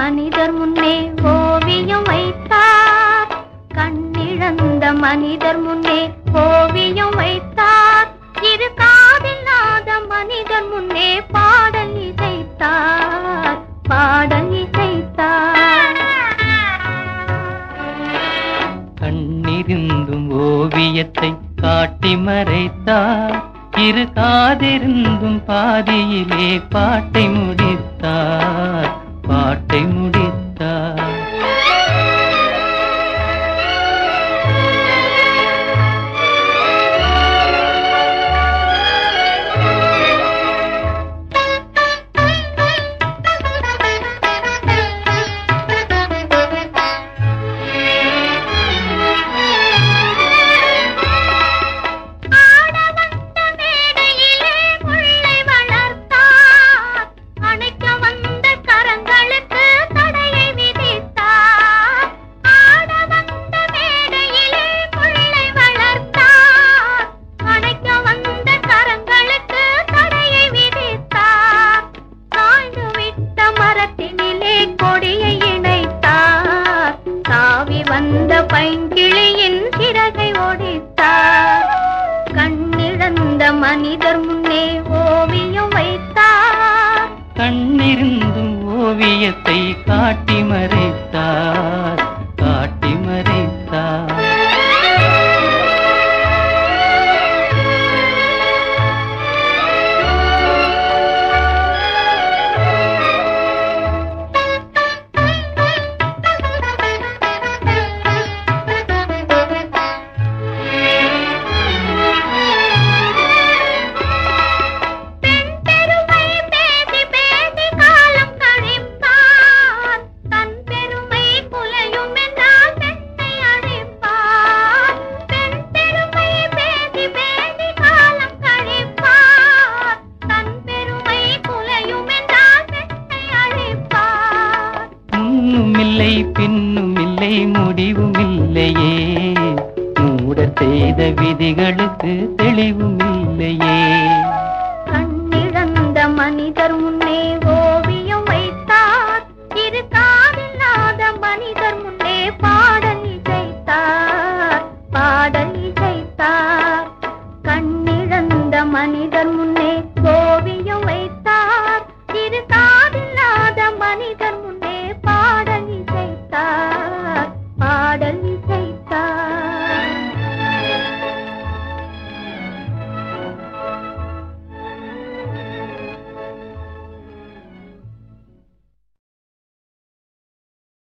மனிதர் முன்னே ஓவியம் வைத்தார். கண்ணிழந்த மனிதர் முன்னே ஓவியம் வைத்தார். இரு காதில்லாத மனிதர் முன்னே பாடல் இசைத்தார். பாடல் இசைத்தார். கண்ணிருந்தும் ஓவியத்தை காட்டி மறைத்தார். இரு காதிருந்தும் பாதியிலே பாட்டை முடித்தார். பாட்டை முடித்தார் வந்த பைங்கிளியின் சிறகை ஒடித்தார் கண்ணிழந்த மனிதர் முன்னே ஓவியம் வைத்தார் கண்ணிருந்தும் ஓவியத்தை காட்டி மறைத்தார். முன்னும் இல்லை பின்னும் இல்லை முடிவும் இல்லையே மூட செய்த விதிகளுக்கு தெளிவும் இல்லையே கண்ணிழந்த மனிதர் முன்னே ஓவியம் வைத்தார். இரு காதில்லாத மனிதர் முன்னே பாடல் இசைத்தார். பாடல் இசைத்தார். está.